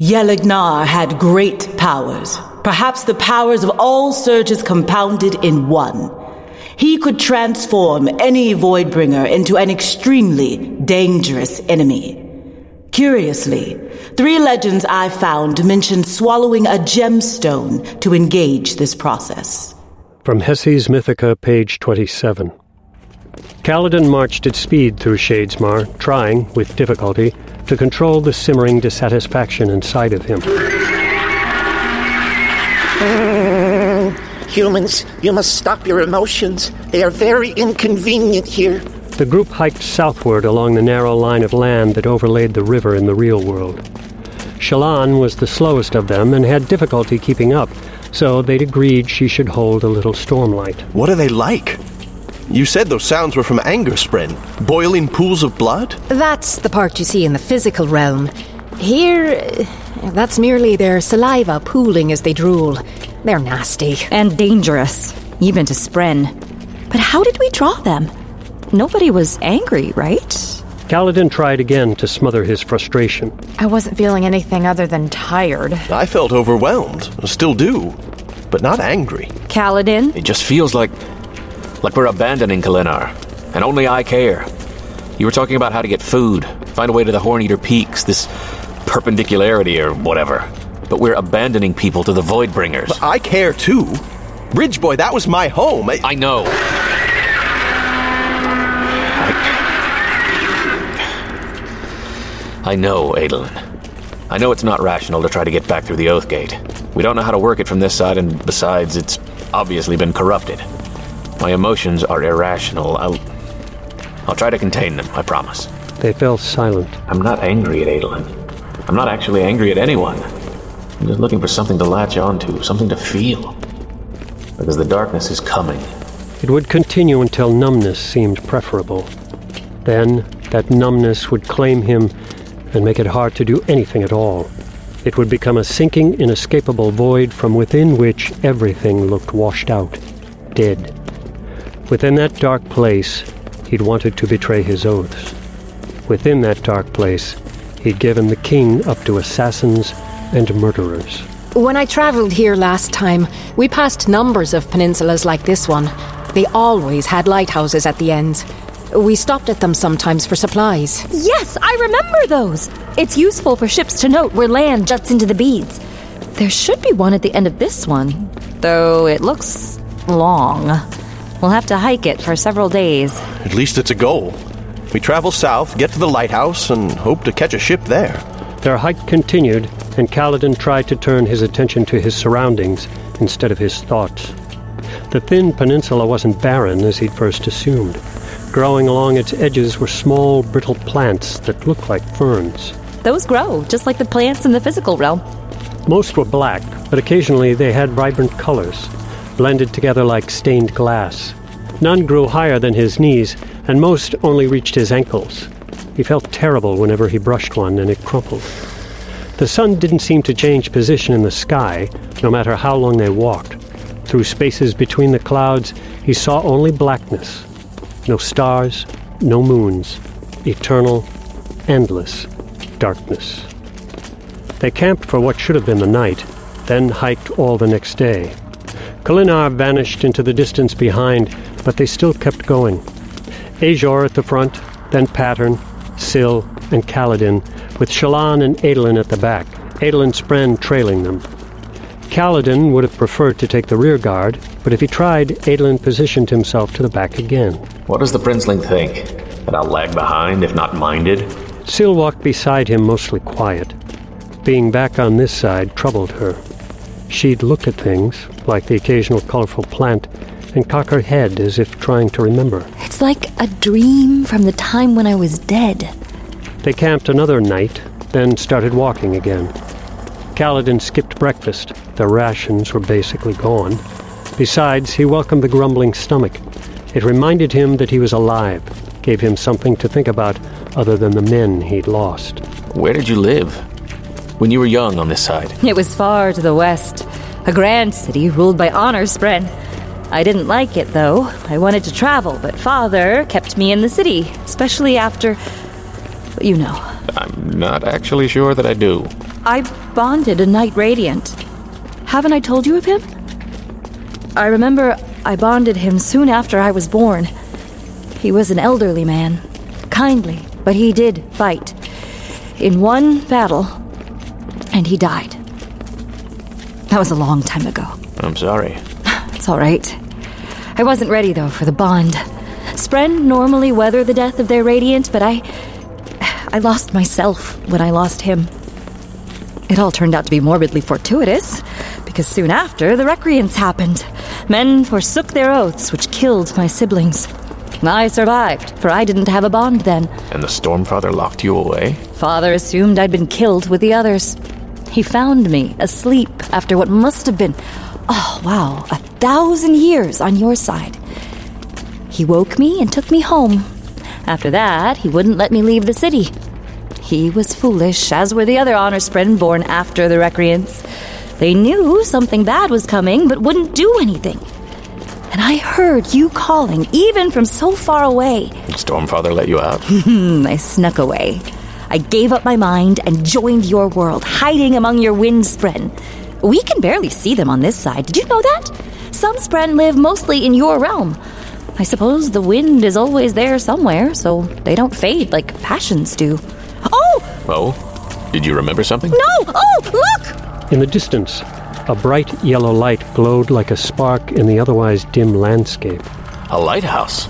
Yelignar had great powers, perhaps the powers of all surges compounded in one. He could transform any Voidbringer into an extremely dangerous enemy. Curiously, three legends I found mention swallowing a gemstone to engage this process. From Hessi's Mythica, page 27. Kaladin marched at speed through Shadesmar, trying, with difficulty, to control the simmering dissatisfaction inside of him. Humans, you must stop your emotions. They are very inconvenient here. The group hiked southward along the narrow line of land that overlaid the river in the real world. Shallan was the slowest of them and had difficulty keeping up, so they'd agreed she should hold a little stormlight. What are they like? You said those sounds were from Angerspren, boiling pools of blood? That's the part you see in the physical realm. Here, that's merely their saliva pooling as they drool. They're nasty. And dangerous, even to Spren. But how did we draw them? Nobody was angry, right? Kaladin tried again to smother his frustration. I wasn't feeling anything other than tired. I felt overwhelmed, still do, but not angry. Kaladin? It just feels like like we're abandoning Kholinar, and only I care. You were talking about how to get food, find a way to the Horn Eater Peaks, this perpendicularity or whatever. But we're abandoning people to the Voidbringers. But I care too. Bridgeboy, that was my home. I, I know. I... I know, Adolin. I know it's not rational to try to get back through the Oath Gate. We don't know how to work it from this side, and besides, it's obviously been corrupted. My emotions are irrational. I'll. I'll try to contain them, I promise. They fell silent. I'm not angry at Adolin. I'm not actually angry at anyone. I'm just looking for something to latch onto, something to feel. Because the darkness is coming. It would continue until numbness seemed preferable. Then, that numbness would claim him and make it hard to do anything at all. It would become a sinking, inescapable void from within which everything looked washed out, dead. Within that dark place, he'd wanted to betray his oaths. Within that dark place, he'd given the king up to assassins and murderers. When I traveled here last time, we passed numbers of peninsulas like this one. They always had lighthouses at the ends. We stopped at them sometimes for supplies. Yes, I remember those. It's useful for ships to note where land juts into the beads. There should be one at the end of this one, though it looks long. We'll have to hike it for several days. At least it's a goal. We travel south, get to the lighthouse, and hope to catch a ship there. Their hike continued, and Kaladin tried to turn his attention to his surroundings instead of his thoughts. The thin peninsula wasn't barren as he'd first assumed. Growing along its edges were small, brittle plants that looked like ferns. Those grow, just like the plants in the physical realm. Most were black, but occasionally they had vibrant colors blended together like stained glass. None grew higher than his knees, and most only reached his ankles. He felt terrible whenever he brushed one and it crumpled. The sun didn't seem to change position in the sky, no matter how long they walked. Through spaces between the clouds, he saw only blackness. No stars, no moons. Eternal, endless darkness. They camped for what should have been the night, then hiked all the next day. Kholinar vanished into the distance behind, but they still kept going. Azure at the front, then Pattern, Syl, and Kaladin, with Shallan and Adolin at the back, Adolin Spren trailing them. Kaladin would have preferred to take the rear guard, but if he tried, Adolin positioned himself to the back again. What does the Princeling think? That I'll lag behind, if not minded? Syl walked beside him, mostly quiet. Being back on this side troubled her. She'd look at things, like the occasional colorful plant, and cock her head as if trying to remember. It's like a dream from the time when I was dead. They camped another night, then started walking again. Kaladin skipped breakfast. Their rations were basically gone. Besides, he welcomed the grumbling stomach. It reminded him that he was alive, gave him something to think about other than the men he'd lost. Where did you live? When you were young on this side? It was far to the west, a grand city ruled by honor Spren. I didn't like it, though. I wanted to travel, but father kept me in the city, especially after. You know. I'm not actually sure that I do. I bonded a Knight Radiant. Haven't I told you of him? I remember I bonded him soon after I was born. He was an elderly man, kindly, but he did fight. In one battle, and he died. That was a long time ago. I'm sorry. It's all right. I wasn't ready, though, for the bond. Spren normally weather the death of their radiant, but I. I lost myself when I lost him. It all turned out to be morbidly fortuitous, because soon after, the recreants happened. Men forsook their oaths, which killed my siblings. I survived, for I didn't have a bond then. And the Stormfather locked you away? Father assumed I'd been killed with the others. He found me asleep after what must have been, oh wow, a thousand years on your side. He woke me and took me home. After that, he wouldn't let me leave the city. He was foolish, as were the other honor spren born after the recreants. They knew something bad was coming, but wouldn't do anything. And I heard you calling, even from so far away. Did Stormfather let you out? I snuck away. I gave up my mind and joined your world, hiding among your wind spren. We can barely see them on this side. Did you know that? Some spren live mostly in your realm. I suppose the wind is always there somewhere, so they don't fade like passions do. Oh! Oh? Did you remember something? No! Oh, look! In the distance, a bright yellow light glowed like a spark in the otherwise dim landscape. A lighthouse?